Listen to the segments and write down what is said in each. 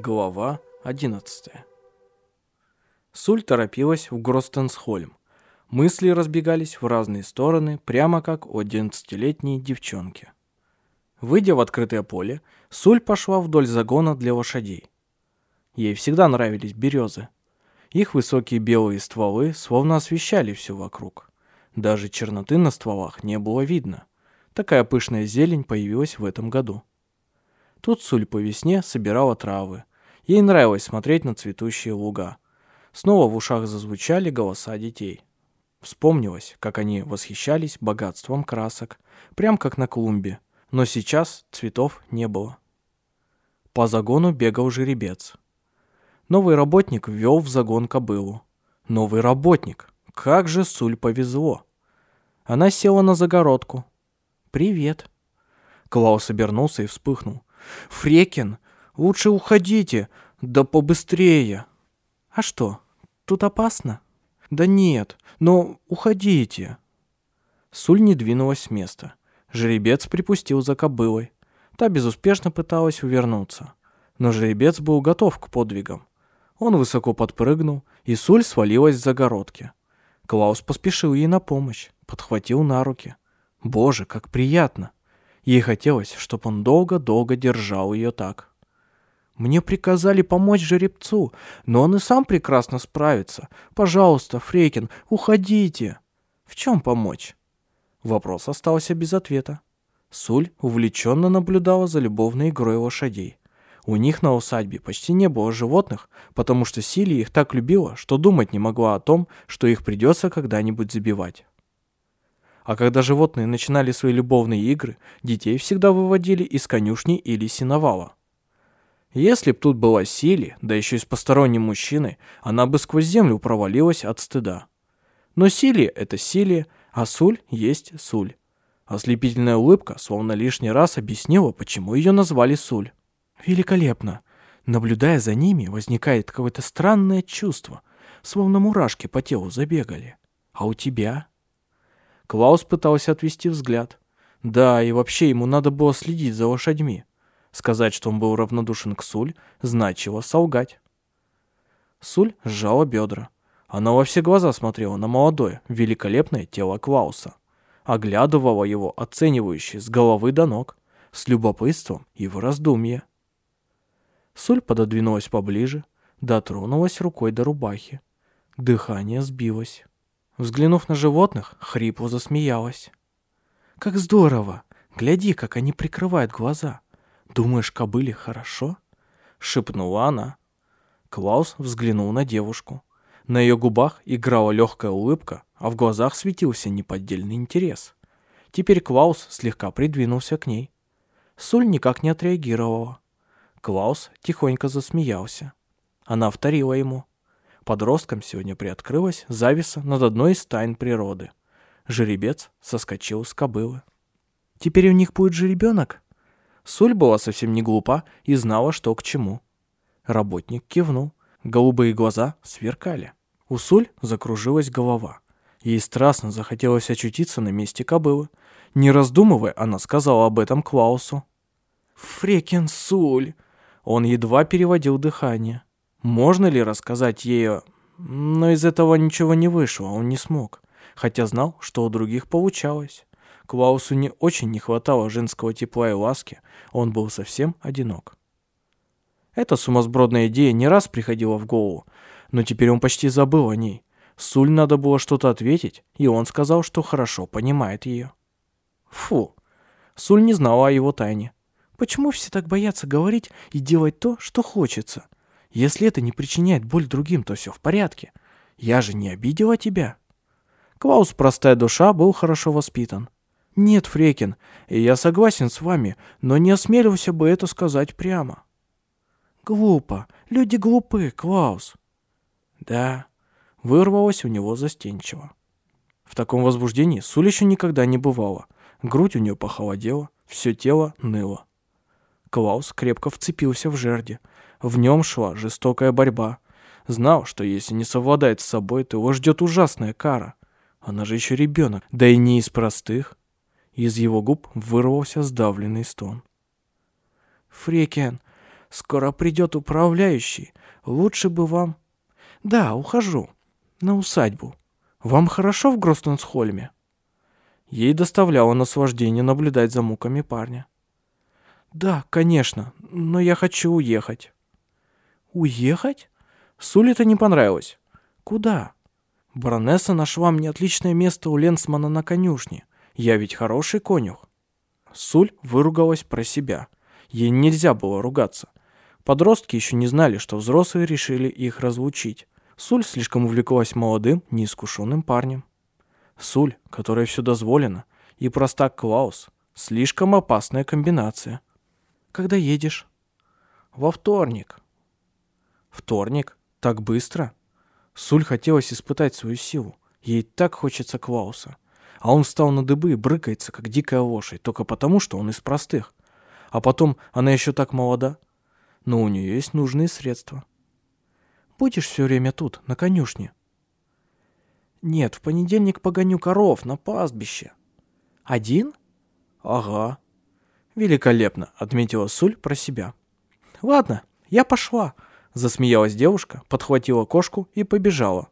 Глава 11 Суль торопилась в Гростенсхольм. Мысли разбегались в разные стороны, прямо как у одиннадцатилетней девчонки. Выйдя в открытое поле, Суль пошла вдоль загона для лошадей. Ей всегда нравились березы. Их высокие белые стволы словно освещали все вокруг. Даже черноты на стволах не было видно. Такая пышная зелень появилась в этом году. Тут Суль по весне собирала травы. Ей нравилось смотреть на цветущие луга. Снова в ушах зазвучали голоса детей. Вспомнилось, как они восхищались богатством красок, прям как на клумбе. Но сейчас цветов не было. По загону бегал жеребец. Новый работник ввел в загон кобылу. Новый работник. Как же Суль повезло. Она села на загородку. «Привет». Клаус обернулся и вспыхнул. «Фрекин, лучше уходите, да побыстрее». «А что, тут опасно?» «Да нет, но уходите». Суль не двинулась с места. Жеребец припустил за кобылой. Та безуспешно пыталась увернуться. Но жеребец был готов к подвигам. Он высоко подпрыгнул, и Суль свалилась с загородки. Клаус поспешил ей на помощь, подхватил на руки. Боже, как приятно! Ей хотелось, чтобы он долго-долго держал ее так. Мне приказали помочь жеребцу, но он и сам прекрасно справится. Пожалуйста, Фрейкин, уходите. В чем помочь? Вопрос остался без ответа. Суль увлеченно наблюдала за любовной игрой лошадей. У них на усадьбе почти не было животных, потому что Сили их так любила, что думать не могла о том, что их придется когда-нибудь забивать. А когда животные начинали свои любовные игры, детей всегда выводили из конюшни или синовала. Если б тут была Сили, да еще и с посторонним мужчиной, она бы сквозь землю провалилась от стыда. Но Сили — это Сили, а Суль есть Суль. Ослепительная улыбка словно лишний раз объяснила, почему ее назвали Суль. Великолепно. Наблюдая за ними, возникает какое-то странное чувство, словно мурашки по телу забегали. А у тебя? Клаус пытался отвести взгляд. Да, и вообще ему надо было следить за лошадьми. Сказать, что он был равнодушен к Суль, значило солгать. Суль сжала бедра. Она во все глаза смотрела на молодое, великолепное тело Клауса. Оглядывала его, оценивающе, с головы до ног, с любопытством и в раздумье. Суль пододвинулась поближе, дотронулась рукой до рубахи. Дыхание сбилось. Взглянув на животных, хрипло засмеялась. «Как здорово! Гляди, как они прикрывают глаза. Думаешь, кобыле хорошо?» Шепнула она. Клаус взглянул на девушку. На ее губах играла легкая улыбка, а в глазах светился неподдельный интерес. Теперь Клаус слегка придвинулся к ней. Суль никак не отреагировала. Клаус тихонько засмеялся. Она вторила ему. Подросткам сегодня приоткрылась зависа над одной из тайн природы. Жеребец соскочил с кобылы. «Теперь у них будет жеребенок?» Суль была совсем не глупа и знала, что к чему. Работник кивнул. Голубые глаза сверкали. У Суль закружилась голова. Ей страстно захотелось очутиться на месте кобылы. Не раздумывая, она сказала об этом Клаусу. «Фрекен Суль!» Он едва переводил дыхание. Можно ли рассказать ей Но из этого ничего не вышло, он не смог. Хотя знал, что у других получалось. Клаусу не очень не хватало женского тепла и ласки, он был совсем одинок. Эта сумасбродная идея не раз приходила в голову, но теперь он почти забыл о ней. Суль надо было что-то ответить, и он сказал, что хорошо понимает ее. Фу. Суль не знала о его тайне. Почему все так боятся говорить и делать то, что хочется? Если это не причиняет боль другим, то все в порядке. Я же не обидела тебя. Клаус, простая душа, был хорошо воспитан. Нет, Фрекин, я согласен с вами, но не осмелился бы это сказать прямо. Глупо. Люди глупы, Клаус. Да, вырвалось у него застенчиво. В таком возбуждении Суль еще никогда не бывало. Грудь у нее похолодела, все тело ныло. Клаус крепко вцепился в жерди, в нем шла жестокая борьба. Знал, что если не совладает с собой, то его ждет ужасная кара. Она же еще ребенок, да и не из простых. Из его губ вырвался сдавленный стон. «Фрекен, Скоро придет управляющий. Лучше бы вам... Да, ухожу. На усадьбу. Вам хорошо в Гростенсхольме? Ей доставляло наслаждение наблюдать за муками парня. Да, конечно, но я хочу уехать. Уехать? Суле это не понравилось. Куда? Баронесса нашла мне отличное место у Ленсмана на конюшне. Я ведь хороший конюх. Суль выругалась про себя. Ей нельзя было ругаться. Подростки еще не знали, что взрослые решили их разлучить. Суль слишком увлеклась молодым, неискушенным парнем. Суль, которой все дозволено, и простак Клаус. Слишком опасная комбинация. Когда едешь? Во вторник. Вторник? Так быстро? Суль хотелось испытать свою силу. Ей так хочется Клауса. А он встал на дыбы и брыкается, как дикая лошадь, только потому, что он из простых. А потом, она еще так молода. Но у нее есть нужные средства. Будешь все время тут, на конюшне? Нет, в понедельник погоню коров на пастбище. Один? Ага. Великолепно, отметила Суль про себя. Ладно, я пошла. Засмеялась девушка, подхватила кошку и побежала.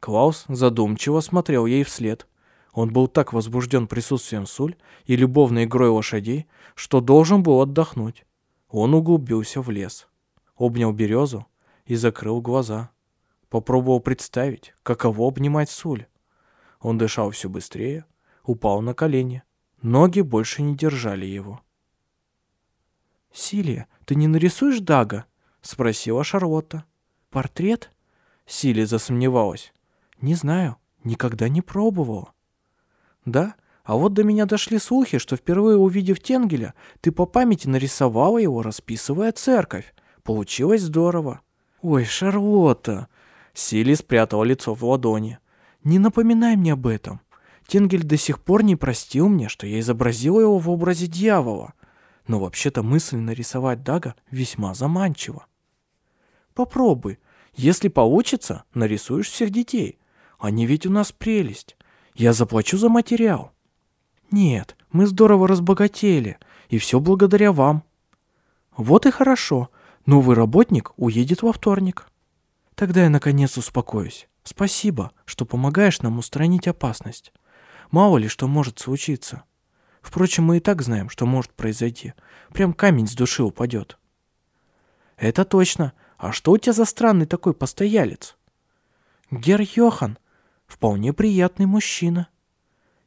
Клаус задумчиво смотрел ей вслед. Он был так возбужден присутствием Суль и любовной игрой лошадей, что должен был отдохнуть. Он углубился в лес, обнял березу и закрыл глаза. Попробовал представить, каково обнимать Суль. Он дышал все быстрее, упал на колени. Ноги больше не держали его. «Силия, ты не нарисуешь Дага?» — спросила Шарлотта. «Портрет?» Силия засомневалась. «Не знаю, никогда не пробовала». «Да? А вот до меня дошли слухи, что впервые увидев Тенгеля, ты по памяти нарисовала его, расписывая церковь. Получилось здорово». «Ой, Шарлотта!» Сили спрятала лицо в ладони. «Не напоминай мне об этом. Тенгель до сих пор не простил мне, что я изобразила его в образе дьявола. Но вообще-то мысль нарисовать Дага весьма заманчива. Попробуй. Если получится, нарисуешь всех детей. Они ведь у нас прелесть. Я заплачу за материал. Нет, мы здорово разбогатели, и все благодаря вам. Вот и хорошо. Новый работник уедет во вторник. Тогда я наконец успокоюсь. Спасибо, что помогаешь нам устранить опасность. Мало ли что может случиться. Впрочем, мы и так знаем, что может произойти. Прям камень с души упадет. Это точно. А что у тебя за странный такой постоялец? Гер Йохан. Вполне приятный мужчина.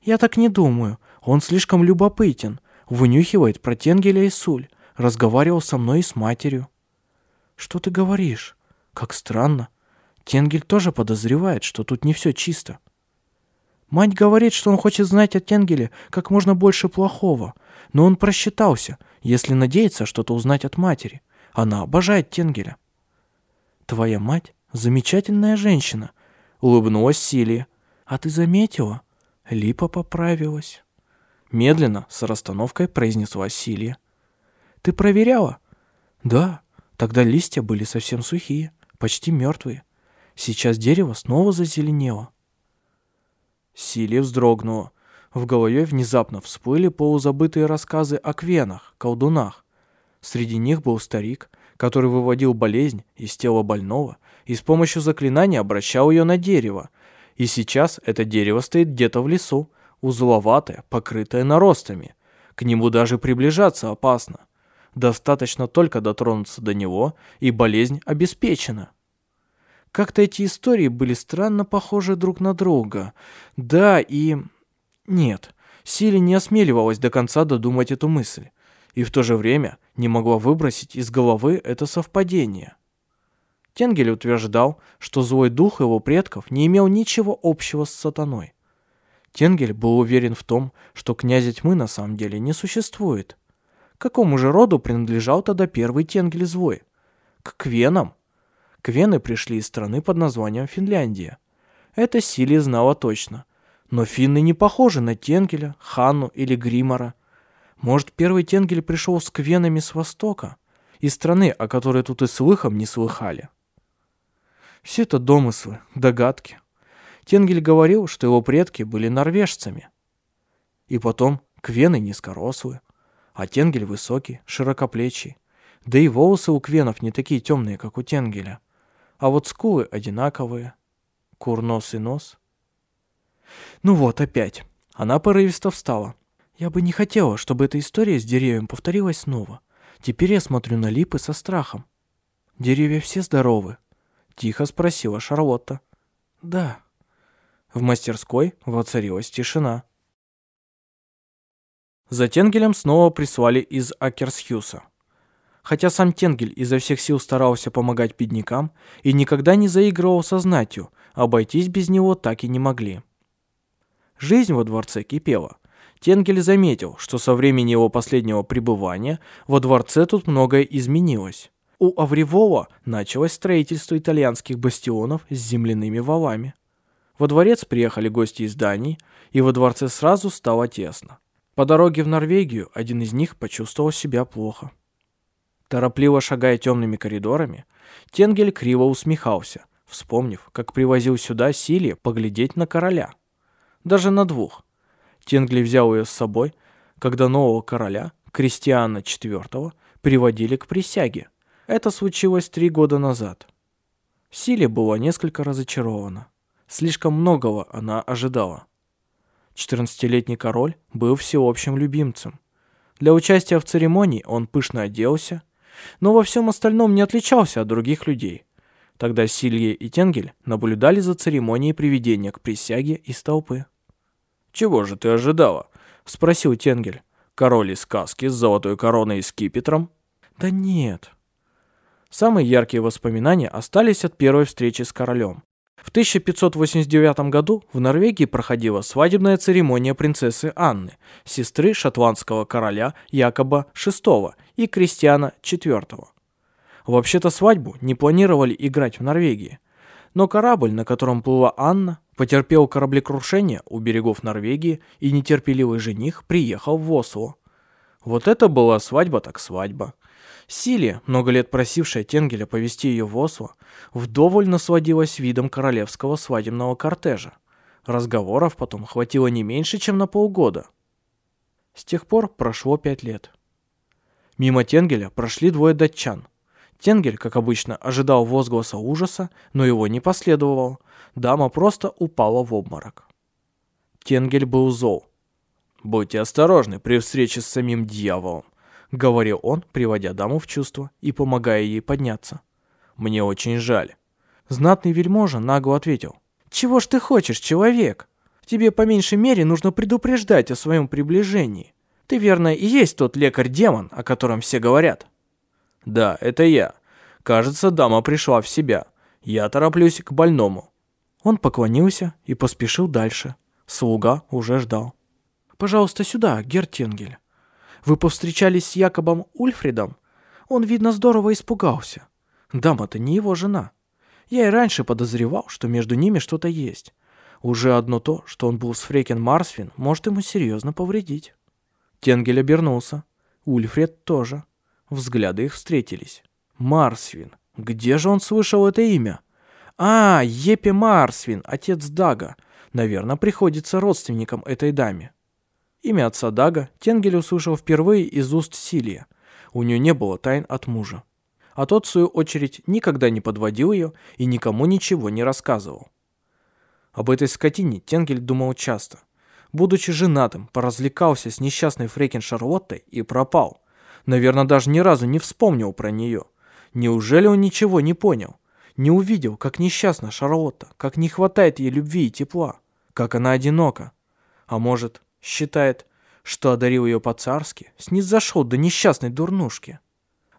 Я так не думаю. Он слишком любопытен. Вынюхивает про Тенгеля и Суль. Разговаривал со мной и с матерью. Что ты говоришь? Как странно. Тенгель тоже подозревает, что тут не все чисто. Мать говорит, что он хочет знать о Тенгеле как можно больше плохого, но он просчитался, если надеется что-то узнать от матери. Она обожает Тенгеля. Твоя мать замечательная женщина, улыбнулась Силия. А ты заметила? Липа поправилась. Медленно, с расстановкой произнесла Силия. Ты проверяла? Да, тогда листья были совсем сухие почти мертвые. Сейчас дерево снова зазеленело. Силия вздрогнула. В голове внезапно всплыли полузабытые рассказы о квенах, колдунах. Среди них был старик, который выводил болезнь из тела больного и с помощью заклинания обращал ее на дерево. И сейчас это дерево стоит где-то в лесу, узловатое, покрытое наростами. К нему даже приближаться опасно. Достаточно только дотронуться до него, и болезнь обеспечена. Как-то эти истории были странно похожи друг на друга. Да, и... Нет, Сили не осмеливалась до конца додумать эту мысль. И в то же время не могла выбросить из головы это совпадение. Тенгель утверждал, что злой дух его предков не имел ничего общего с сатаной. Тенгель был уверен в том, что князя тьмы на самом деле не существует. К какому же роду принадлежал тогда первый Тенгель злой? К квенам? Квены пришли из страны под названием Финляндия. Это Сили знала точно. Но финны не похожи на Тенгеля, Ханну или Гримора. Может, первый Тенгель пришел с квенами с востока? Из страны, о которой тут и слыхом не слыхали. Все это домыслы, догадки. Тенгель говорил, что его предки были норвежцами. И потом, квены низкорослые, а Тенгель высокий, широкоплечий. Да и волосы у квенов не такие темные, как у Тенгеля. А вот скулы одинаковые. Курнос и нос. Ну вот, опять. Она порывисто встала. Я бы не хотела, чтобы эта история с деревьям повторилась снова. Теперь я смотрю на липы со страхом. Деревья все здоровы? Тихо спросила Шарлотта. Да. В мастерской воцарилась тишина. За Тенгелем снова прислали из Акерсхюса. Хотя сам Тенгель изо всех сил старался помогать беднякам и никогда не заигрывал со знатью, обойтись без него так и не могли. Жизнь во дворце кипела. Тенгель заметил, что со времени его последнего пребывания во дворце тут многое изменилось. У Авривова началось строительство итальянских бастионов с земляными валами. Во дворец приехали гости из Дании, и во дворце сразу стало тесно. По дороге в Норвегию один из них почувствовал себя плохо. Торопливо шагая темными коридорами, Тенгель криво усмехался, вспомнив, как привозил сюда Силе поглядеть на короля. Даже на двух. Тенгли взял ее с собой, когда нового короля, Кристиана IV, приводили к присяге. Это случилось три года назад. Силе была несколько разочарована. Слишком многого она ожидала. 14-летний король был всеобщим любимцем. Для участия в церемонии он пышно оделся, но во всем остальном не отличался от других людей. Тогда Силье и Тенгель наблюдали за церемонией приведения к присяге из толпы. «Чего же ты ожидала?» — спросил Тенгель. «Король из сказки с золотой короной и скипетром?» «Да нет». Самые яркие воспоминания остались от первой встречи с королем. В 1589 году в Норвегии проходила свадебная церемония принцессы Анны, сестры шотландского короля Якоба VI и Кристиана IV. Вообще-то свадьбу не планировали играть в Норвегии, но корабль, на котором плыла Анна, потерпел кораблекрушение у берегов Норвегии, и нетерпеливый жених приехал в Осло. Вот это была свадьба так свадьба. Силия, много лет просившая Тенгеля повести ее в Осло, вдоволь насладилась видом королевского свадебного кортежа. Разговоров потом хватило не меньше, чем на полгода. С тех пор прошло пять лет. Мимо Тенгеля прошли двое датчан. Тенгель, как обычно, ожидал возгласа ужаса, но его не последовало. Дама просто упала в обморок. Тенгель был зол. «Будьте осторожны при встрече с самим дьяволом. — говорил он, приводя даму в чувство и помогая ей подняться. «Мне очень жаль». Знатный вельможа нагло ответил. «Чего ж ты хочешь, человек? Тебе по меньшей мере нужно предупреждать о своем приближении. Ты, верно, и есть тот лекарь-демон, о котором все говорят». «Да, это я. Кажется, дама пришла в себя. Я тороплюсь к больному». Он поклонился и поспешил дальше. Слуга уже ждал. «Пожалуйста, сюда, Гертенгель». Вы повстречались с Якобом Ульфридом? Он, видно, здорово испугался. Дама-то не его жена. Я и раньше подозревал, что между ними что-то есть. Уже одно то, что он был с Фрекен Марсвин, может ему серьезно повредить. Тенгель обернулся. Ульфред тоже. Взгляды их встретились. Марсвин. Где же он слышал это имя? А, Епе Марсвин, отец Дага. Наверное, приходится родственником этой даме. Имя отца Дага Тенгель услышал впервые из уст Силия. У нее не было тайн от мужа. А тот, в свою очередь, никогда не подводил ее и никому ничего не рассказывал. Об этой скотине Тенгель думал часто. Будучи женатым, поразвлекался с несчастной Фрейкин Шарлоттой и пропал. Наверное, даже ни разу не вспомнил про нее. Неужели он ничего не понял? Не увидел, как несчастна Шарлотта, как не хватает ей любви и тепла, как она одинока. А может, Считает, что одарил ее по-царски, снизошел до несчастной дурнушки.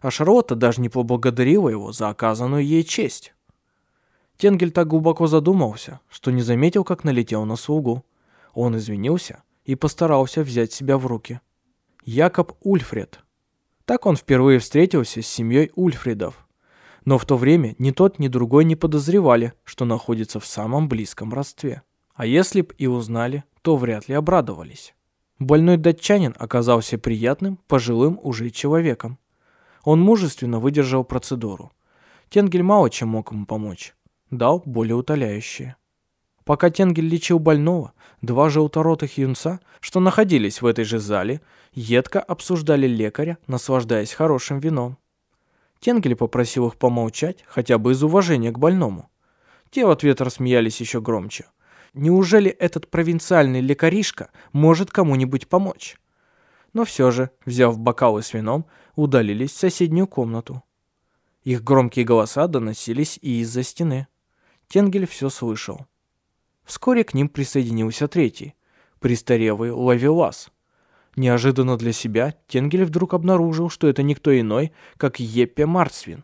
А Шарлотта даже не поблагодарила его за оказанную ей честь. Тенгель так глубоко задумался, что не заметил, как налетел на слугу. Он извинился и постарался взять себя в руки. Якоб Ульфред. Так он впервые встретился с семьей Ульфредов. Но в то время ни тот, ни другой не подозревали, что находится в самом близком родстве. А если б и узнали, то вряд ли обрадовались. Больной датчанин оказался приятным, пожилым уже человеком. Он мужественно выдержал процедуру. Тенгель мало чем мог ему помочь. Дал более утоляющее. Пока Тенгель лечил больного, два желторотых юнца, что находились в этой же зале, едко обсуждали лекаря, наслаждаясь хорошим вином. Тенгель попросил их помолчать, хотя бы из уважения к больному. Те в ответ рассмеялись еще громче. Неужели этот провинциальный лекаришка может кому-нибудь помочь? Но все же, взяв бокалы с вином, удалились в соседнюю комнату. Их громкие голоса доносились и из-за стены. Тенгель все слышал. Вскоре к ним присоединился третий, престарелый Лавелас. Неожиданно для себя Тенгель вдруг обнаружил, что это никто иной, как Еппе Марсвин.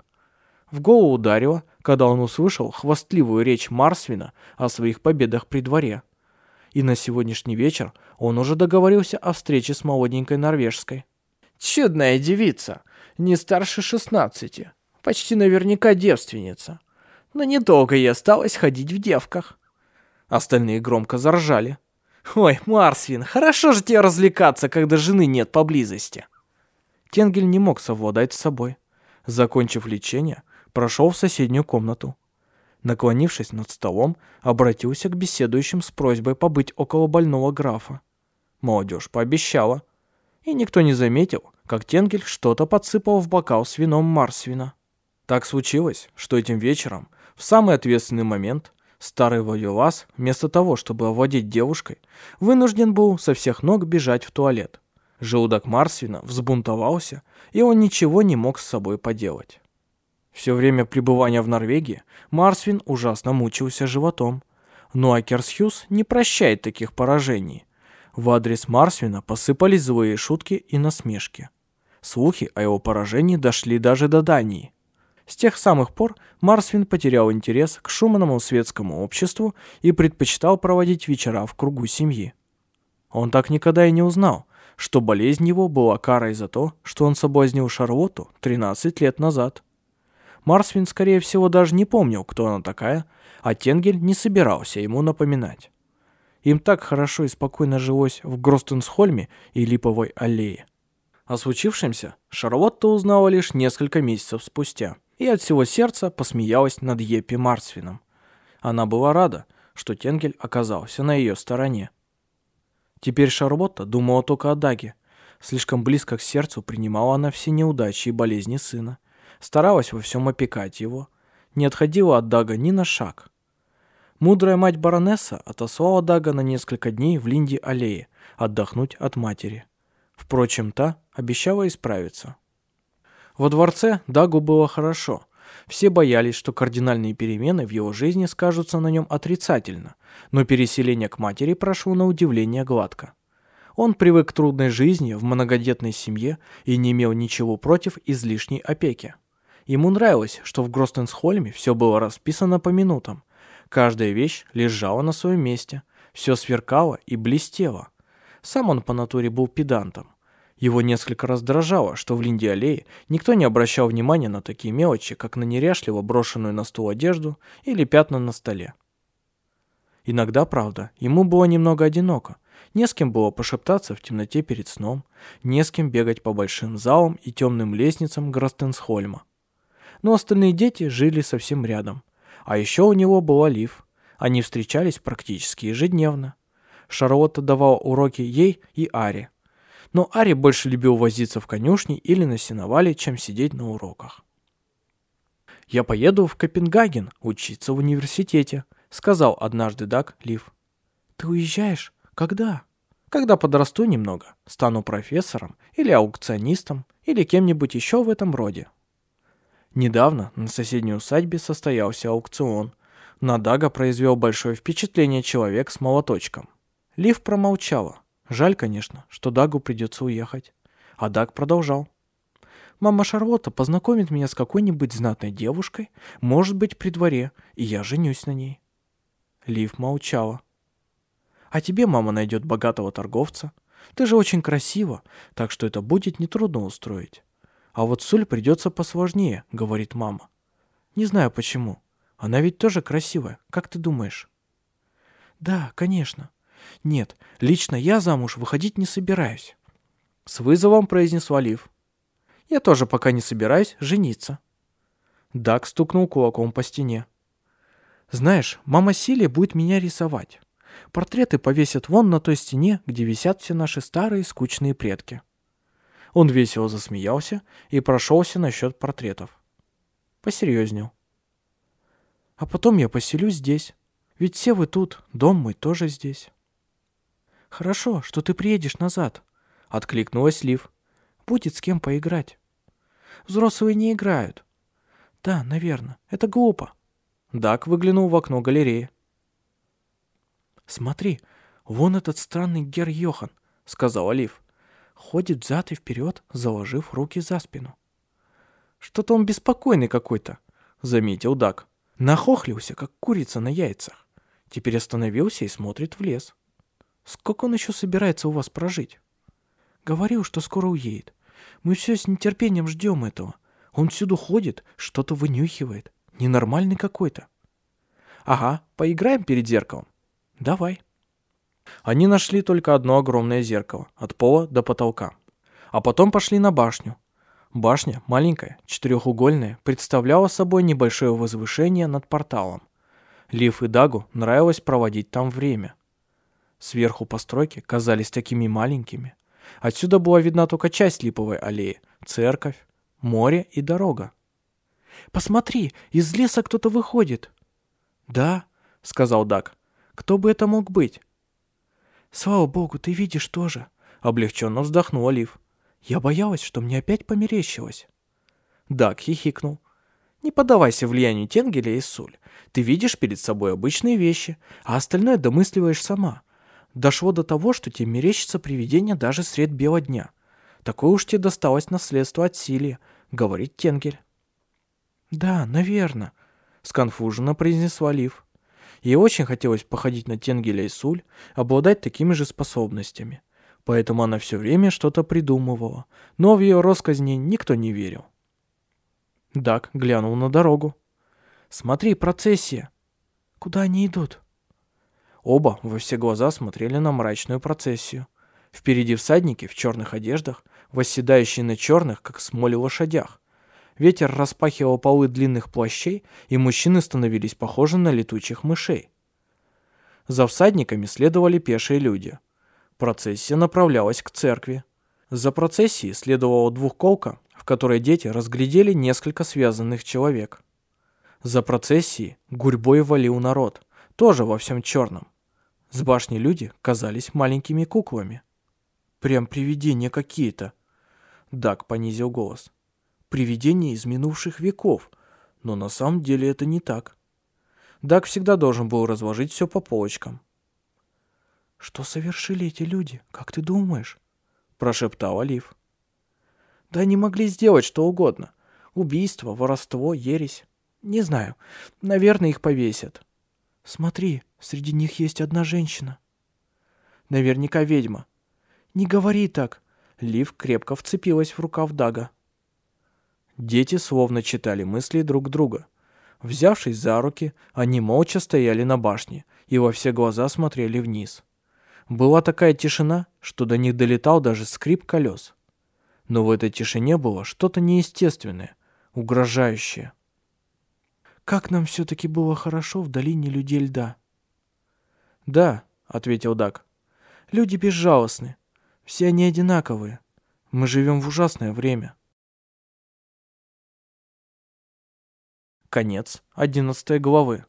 В голову ударило, когда он услышал хвастливую речь Марсвина о своих победах при дворе. И на сегодняшний вечер он уже договорился о встрече с молоденькой норвежской. «Чудная девица, не старше шестнадцати, почти наверняка девственница. Но недолго ей осталось ходить в девках». Остальные громко заржали. «Ой, Марсвин, хорошо же тебе развлекаться, когда жены нет поблизости!» Тенгель не мог совладать с собой. Закончив лечение, прошел в соседнюю комнату. Наклонившись над столом, обратился к беседующим с просьбой побыть около больного графа. Молодежь пообещала. И никто не заметил, как Тенгель что-то подсыпал в бокал с вином Марсвина. Так случилось, что этим вечером, в самый ответственный момент, Старый Вавилас, вместо того, чтобы овладеть девушкой, вынужден был со всех ног бежать в туалет. Желудок Марсвина взбунтовался, и он ничего не мог с собой поделать. Все время пребывания в Норвегии Марсвин ужасно мучился животом. Но Акерсхюз не прощает таких поражений. В адрес Марсвина посыпались злые шутки и насмешки. Слухи о его поражении дошли даже до Дании. С тех самых пор Марсвин потерял интерес к шумному светскому обществу и предпочитал проводить вечера в кругу семьи. Он так никогда и не узнал, что болезнь его была карой за то, что он соблазнил Шарлотту 13 лет назад. Марсвин, скорее всего, даже не помнил, кто она такая, а Тенгель не собирался ему напоминать. Им так хорошо и спокойно жилось в Гростенсхольме и Липовой аллее. О случившемся Шарлотта узнала лишь несколько месяцев спустя и от всего сердца посмеялась над Еппи Марсвином. Она была рада, что Тенгель оказался на ее стороне. Теперь Шарлотта думала только о Даге. Слишком близко к сердцу принимала она все неудачи и болезни сына. Старалась во всем опекать его. Не отходила от Дага ни на шаг. Мудрая мать баронесса отослала Дага на несколько дней в Линди-аллее отдохнуть от матери. Впрочем, та обещала исправиться. Во дворце Дагу было хорошо. Все боялись, что кардинальные перемены в его жизни скажутся на нем отрицательно, но переселение к матери прошло на удивление гладко. Он привык к трудной жизни в многодетной семье и не имел ничего против излишней опеки. Ему нравилось, что в Гростенсхольме все было расписано по минутам. Каждая вещь лежала на своем месте, все сверкало и блестело. Сам он по натуре был педантом. Его несколько раздражало, что в Линде-аллее никто не обращал внимания на такие мелочи, как на неряшливо брошенную на стул одежду или пятна на столе. Иногда, правда, ему было немного одиноко. Не с кем было пошептаться в темноте перед сном, не с кем бегать по большим залам и темным лестницам Гростенсхольма. Но остальные дети жили совсем рядом. А еще у него была Лив. Они встречались практически ежедневно. Шарлотта давала уроки ей и Аре, но Ари больше любил возиться в конюшне или на сеновале, чем сидеть на уроках. «Я поеду в Копенгаген учиться в университете», — сказал однажды Даг Лив. «Ты уезжаешь? Когда?» «Когда подрасту немного, стану профессором или аукционистом или кем-нибудь еще в этом роде». Недавно на соседней усадьбе состоялся аукцион. На Дага произвел большое впечатление человек с молоточком. Лив промолчала. Жаль, конечно, что Дагу придется уехать. А Даг продолжал. Мама Шарлотта познакомит меня с какой-нибудь знатной девушкой, может быть, при дворе, и я женюсь на ней. Лив молчала. А тебе мама найдет богатого торговца. Ты же очень красива, так что это будет нетрудно устроить. А вот Суль придется посложнее, говорит мама. Не знаю почему. Она ведь тоже красивая, как ты думаешь? Да, конечно. Нет, лично я замуж выходить не собираюсь. С вызовом произнесла Лив. Я тоже пока не собираюсь жениться. Дак стукнул кулаком по стене. Знаешь, мама Силия будет меня рисовать. Портреты повесят вон на той стене, где висят все наши старые скучные предки. Он весело засмеялся и прошелся насчет портретов. посерьезнел. А потом я поселюсь здесь. Ведь все вы тут, дом мой тоже здесь. Хорошо, что ты приедешь назад, откликнулась Лив. Будет с кем поиграть. Взрослые не играют. Да, наверное, это глупо. Дак выглянул в окно галереи. Смотри, вон этот странный Гер Йохан, сказал Лив. Ходит взад и вперед, заложив руки за спину. Что-то он беспокойный какой-то, заметил Дак. Нахохлился, как курица на яйцах. Теперь остановился и смотрит в лес. Сколько он еще собирается у вас прожить? Говорил, что скоро уедет. Мы все с нетерпением ждем этого. Он всюду ходит, что-то вынюхивает. Ненормальный какой-то. Ага, поиграем перед зеркалом? Давай. Они нашли только одно огромное зеркало, от пола до потолка. А потом пошли на башню, Башня, маленькая, четырехугольная, представляла собой небольшое возвышение над порталом. Лив и Дагу нравилось проводить там время. Сверху постройки казались такими маленькими. Отсюда была видна только часть липовой аллеи, церковь, море и дорога. «Посмотри, из леса кто-то выходит!» «Да», — сказал Даг. «Кто бы это мог быть?» «Слава богу, ты видишь тоже», — облегченно вздохнула Лив. Я боялась, что мне опять померещилось. Дак хихикнул. Не поддавайся влиянию Тенгеля и Суль. Ты видишь перед собой обычные вещи, а остальное домысливаешь сама. Дошло до того, что тебе мерещится привидение даже сред бела дня. Такое уж тебе досталось наследство от Силии, говорит Тенгель. Да, наверное, сконфуженно произнесла Лив. Ей очень хотелось походить на Тенгеля и Суль, обладать такими же способностями поэтому она все время что-то придумывала, но в ее росказни никто не верил. Дак глянул на дорогу. «Смотри, процессия!» «Куда они идут?» Оба во все глаза смотрели на мрачную процессию. Впереди всадники в черных одеждах, восседающие на черных, как смоли лошадях. Ветер распахивал полы длинных плащей, и мужчины становились похожи на летучих мышей. За всадниками следовали пешие люди. Процессия направлялась к церкви. За процессией следовала двухколка, в которой дети разглядели несколько связанных человек. За процессией гурьбой валил народ, тоже во всем черном. С башни люди казались маленькими куклами. «Прям привидения какие-то!» Даг понизил голос. «Привидения из минувших веков, но на самом деле это не так». Даг всегда должен был разложить все по полочкам. «Что совершили эти люди, как ты думаешь?» – прошептал Олив. «Да они могли сделать что угодно. Убийство, воровство, ересь. Не знаю. Наверное, их повесят. Смотри, среди них есть одна женщина. Наверняка ведьма. Не говори так. Лив крепко вцепилась в рукав Дага. Дети словно читали мысли друг друга. Взявшись за руки, они молча стояли на башне и во все глаза смотрели вниз. Была такая тишина, что до них долетал даже скрип колес. Но в этой тишине было что-то неестественное, угрожающее. «Как нам все-таки было хорошо в долине людей льда!» «Да», — ответил Дак. «Люди безжалостны. Все они одинаковые. Мы живем в ужасное время». Конец одиннадцатой главы.